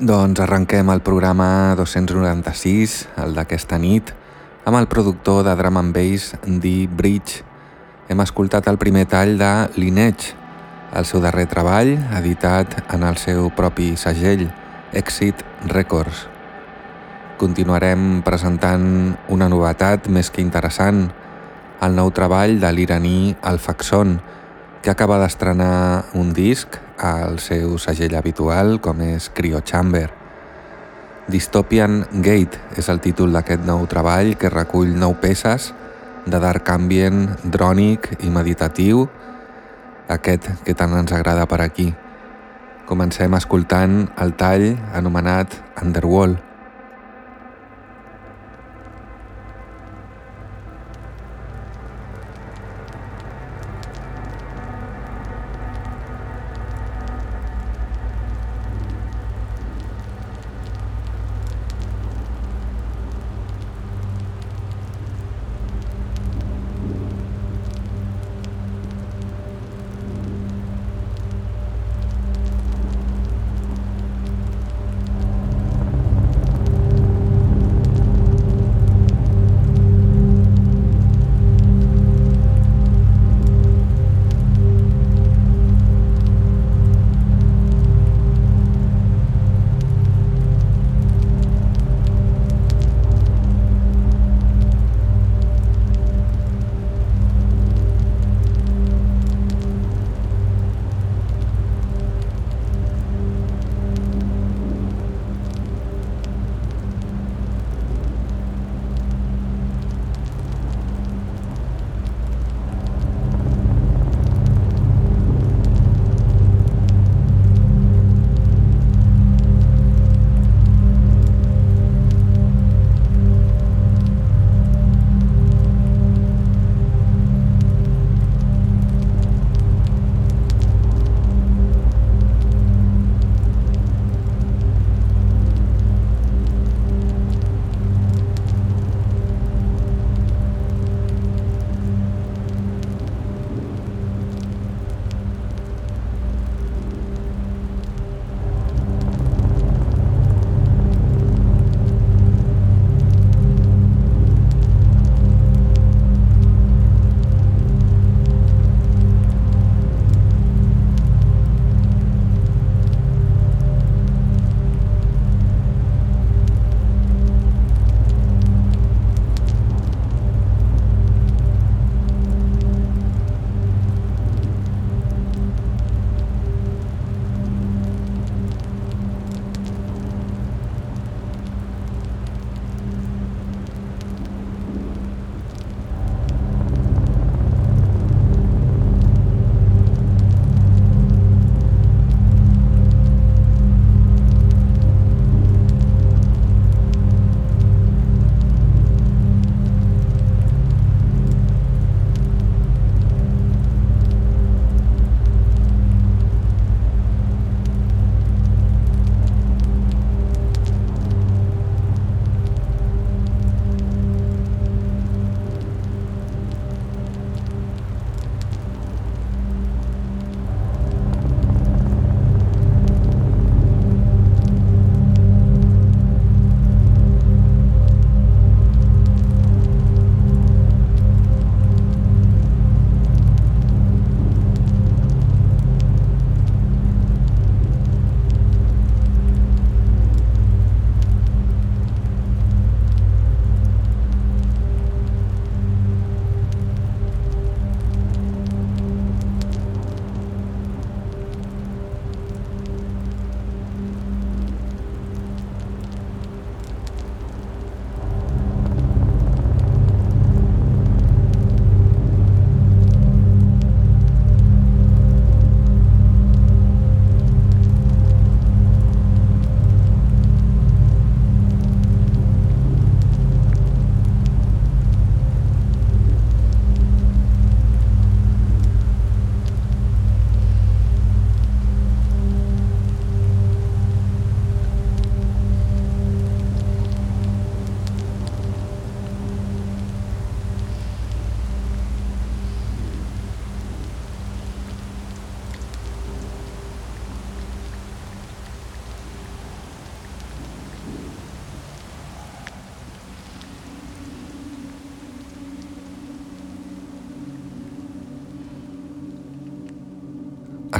Doncs arrenquem el programa 296, el d'aquesta nit, amb el productor de drum and bass The Bridge. Hem escoltat el primer tall de Lineage, el seu darrer treball, editat en el seu propi segell, Exit Records. Continuarem presentant una novetat més que interessant, el nou treball de l'iraní Alfaxon, que acaba d'estrenar un disc al seu segell habitual com és Cryo Chamber. Dystopian Gate és el títol d'aquest nou treball que recull nou peces de dark ambient, drònic i meditatiu, aquest que tant ens agrada per aquí. Comencem escoltant el tall anomenat Underworld.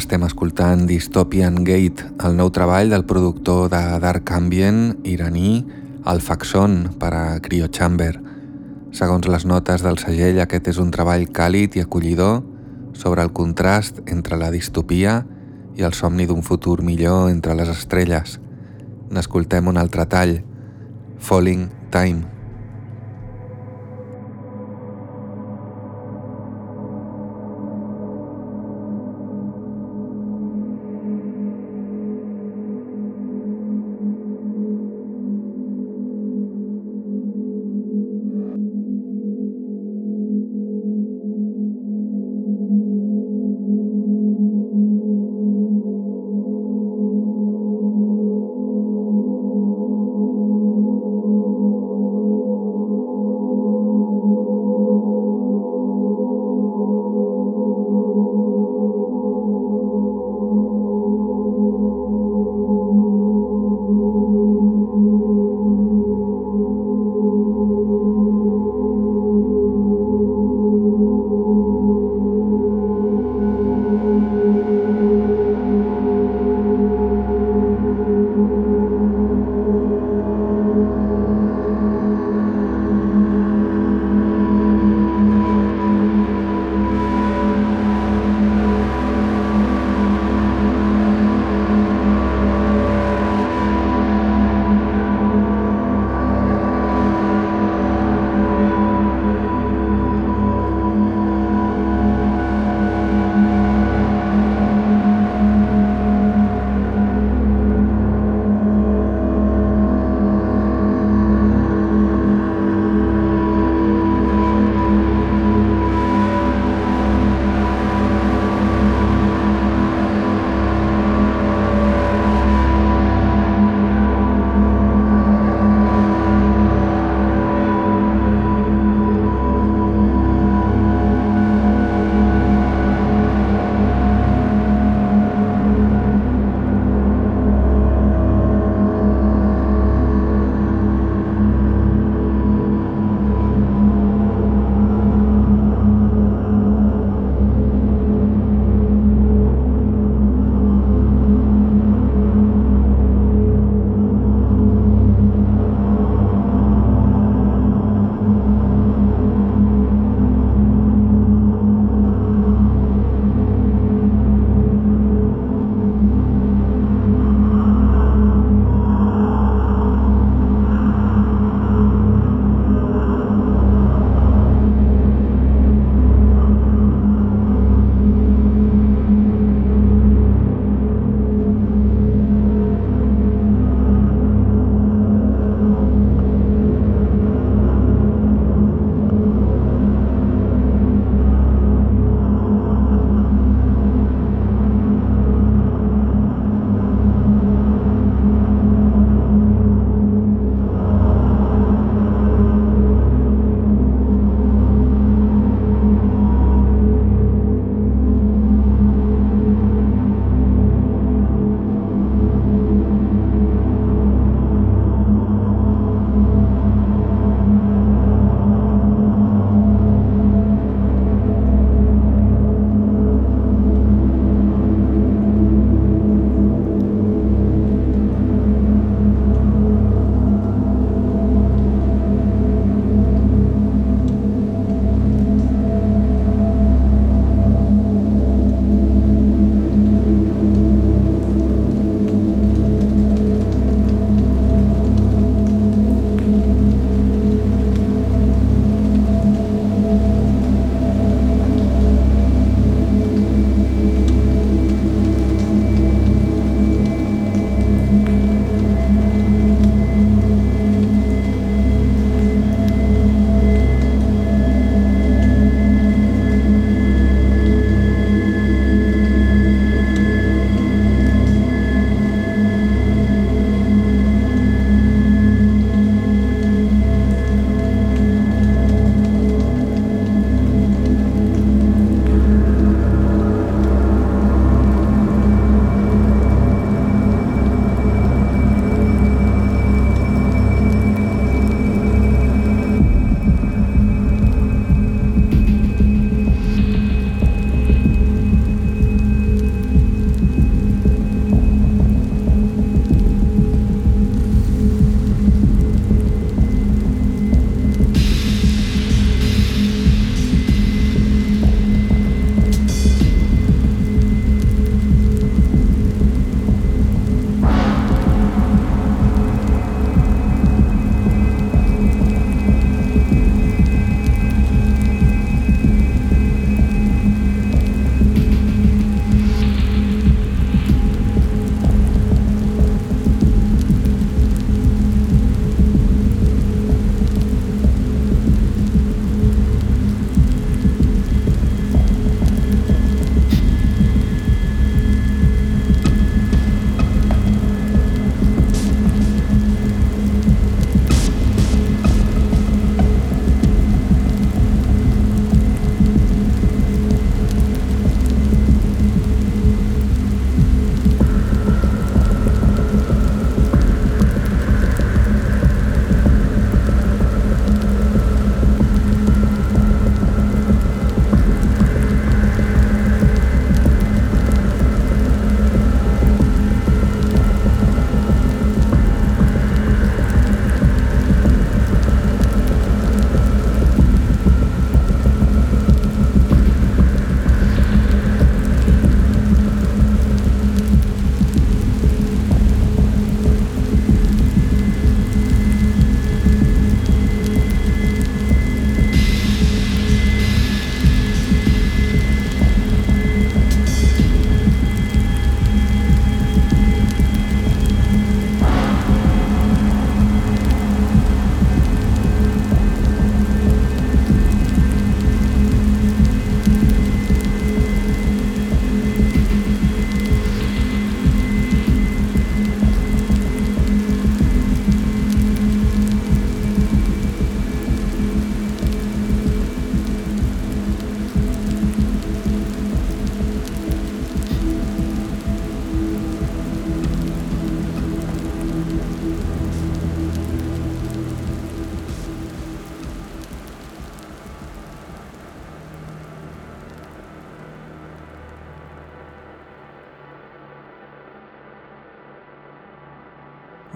Estem escoltant Dystopian Gate, el nou treball del productor de Dark Ambient iraní Alfaxon per a Cryo Chamber. Segons les notes del segell, aquest és un treball càlid i acollidor sobre el contrast entre la distopia i el somni d'un futur millor entre les estrelles. N'escoltem un altre tall, Falling Time.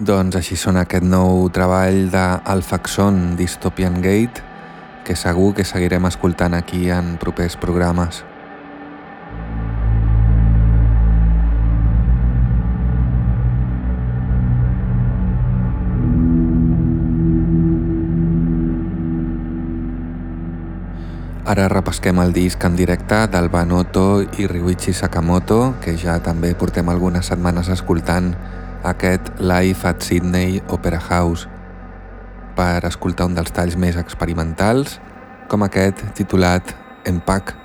Doncs així sona aquest nou treball d'Alfaxon Dystopian Gate, que segur que seguirem escoltant aquí en propers programes. Ara repesquem el disc en directe del Banoto i Ryuichi Sakamoto, que ja també portem algunes setmanes escoltant aquest Live at Sydney Opera House per escoltar un dels talls més experimentals, com aquest titulat Empac.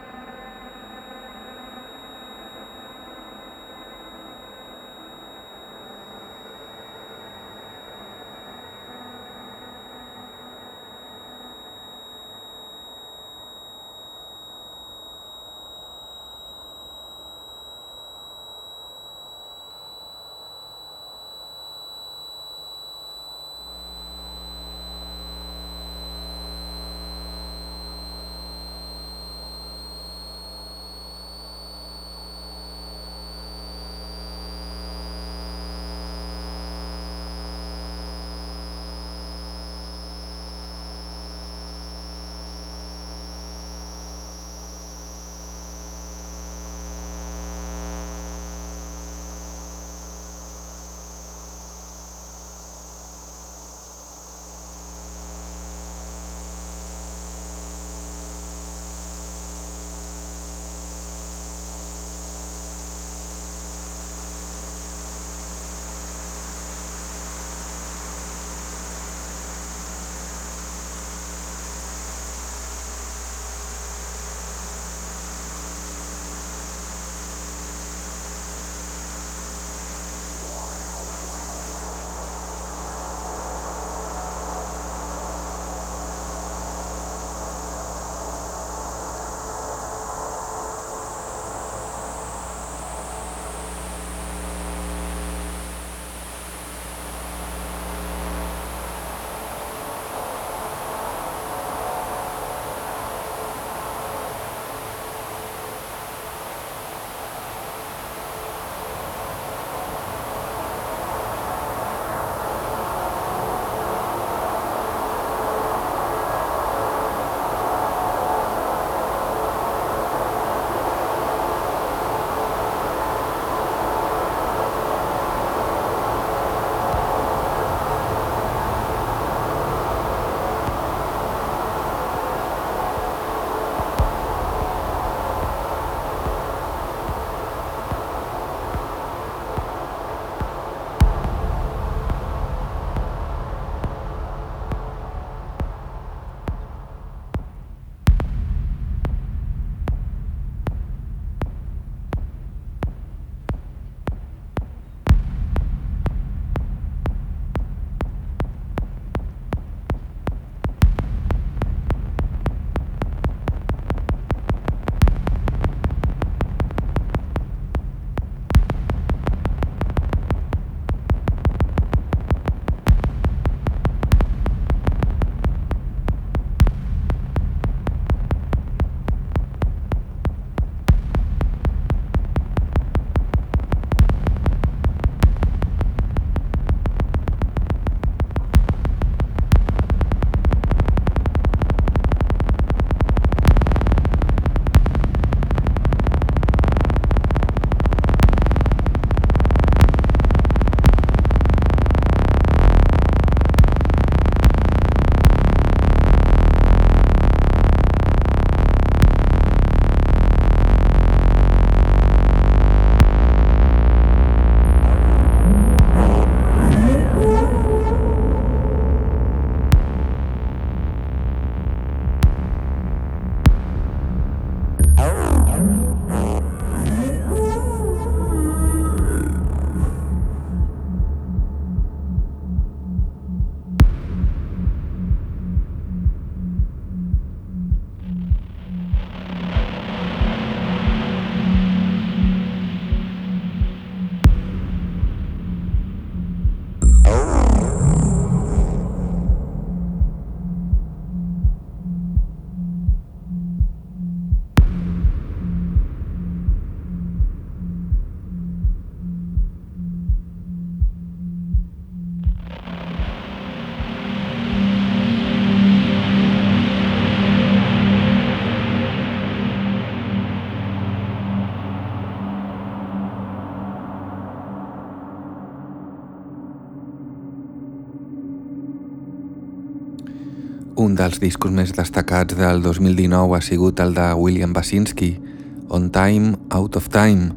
Dels discos més destacats del 2019 ha sigut el de William Basinski, On Time, Out of Time,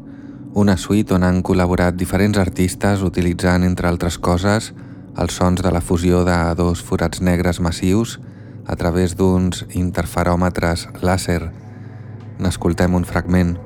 una suite on han col·laborat diferents artistes utilitzant, entre altres coses, els sons de la fusió de dos forats negres massius a través d'uns interferòmetres làser. N'escoltem un fragment.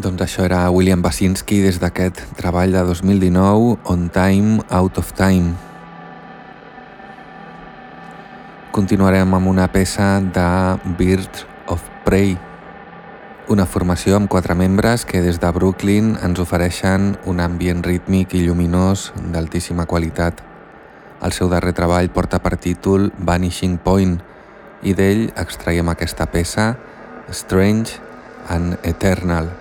Doncs això era William Basinski des d'aquest treball de 2019, On Time, Out of Time. Continuarem amb una peça de Birds of Prey, una formació amb quatre membres que des de Brooklyn ens ofereixen un ambient rítmic i lluminós d'altíssima qualitat. El seu darrer treball porta per títol Vanishing Point i d'ell extraiem aquesta peça Strange and Eternal.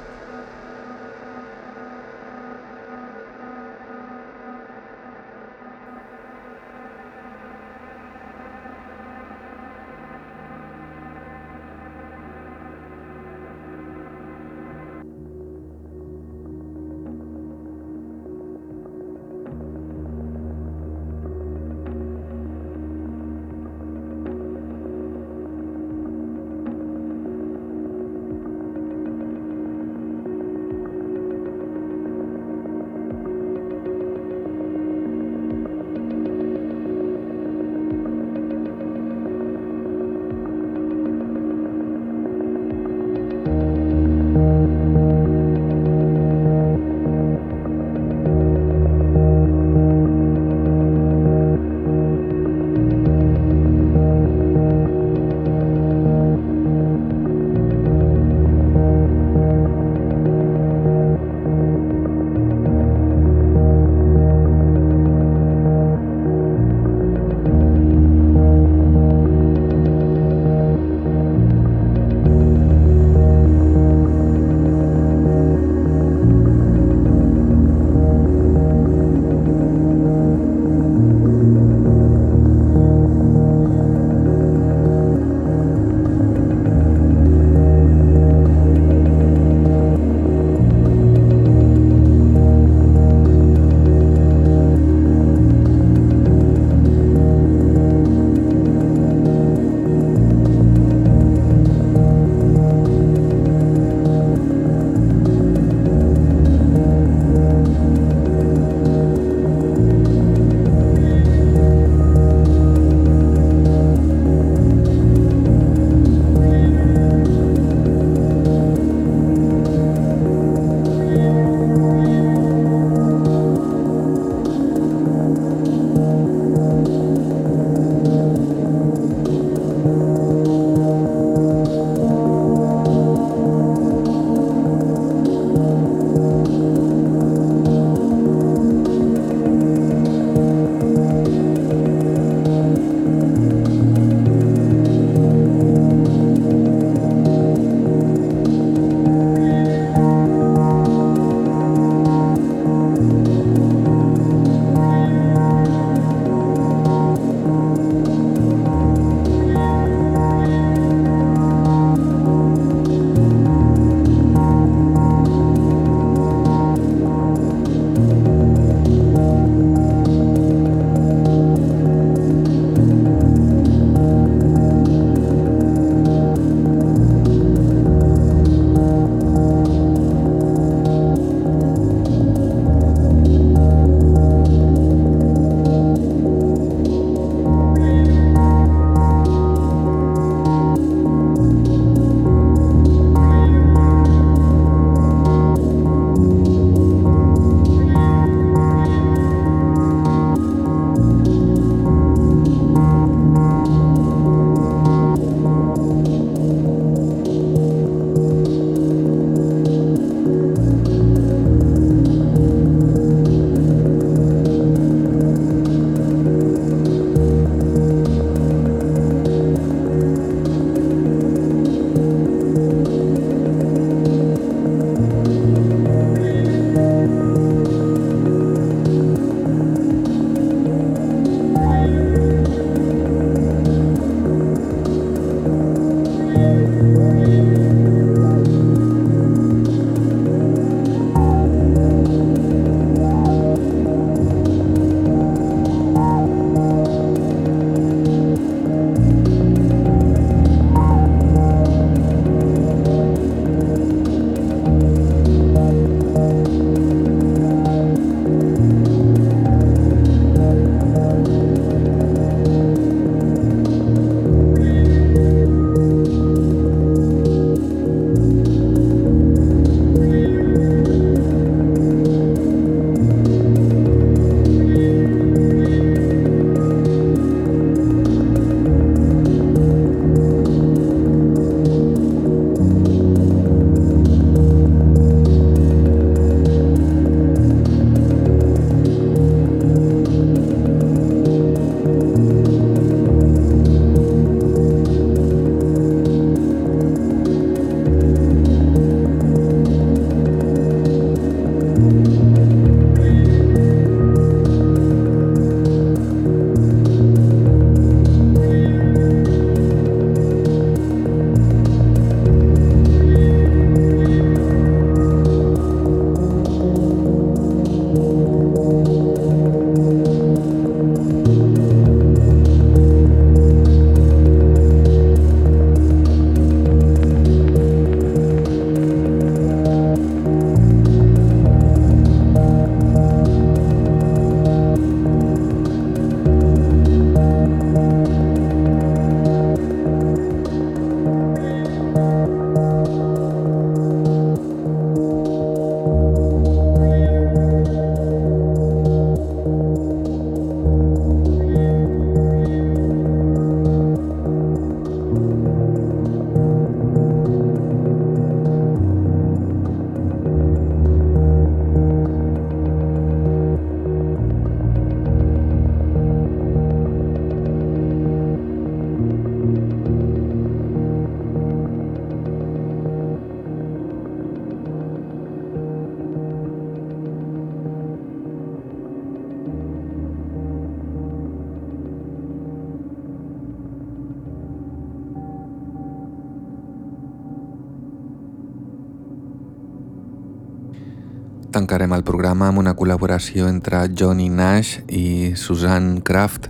Amb una col·laboració entre Johnny Nash i Susan Kraft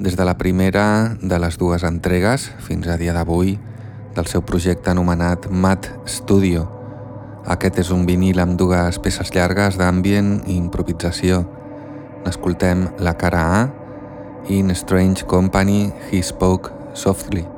des de la primera de les dues entregues fins a dia d'avui del seu projecte anomenat Mat Studio. Aquest és un vinil amb dues peces llargues d'ambient i improvisació. N'escoltem la cara A, In Strange Company, He Spoke Softly.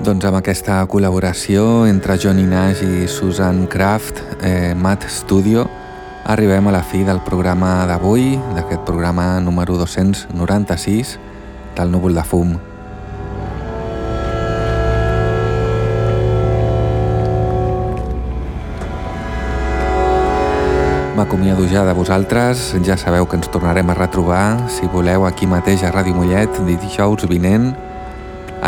Doncs amb aquesta col·laboració entre Johnny Nash i Susan Kraft, eh, Matt Studio, arribem a la fi del programa d'avui, d'aquest programa número 296 del Núvol de Fum. M'acomiado ja de vosaltres, ja sabeu que ens tornarem a retrobar, si voleu, aquí mateix a Ràdio Mollet, dijous vinent,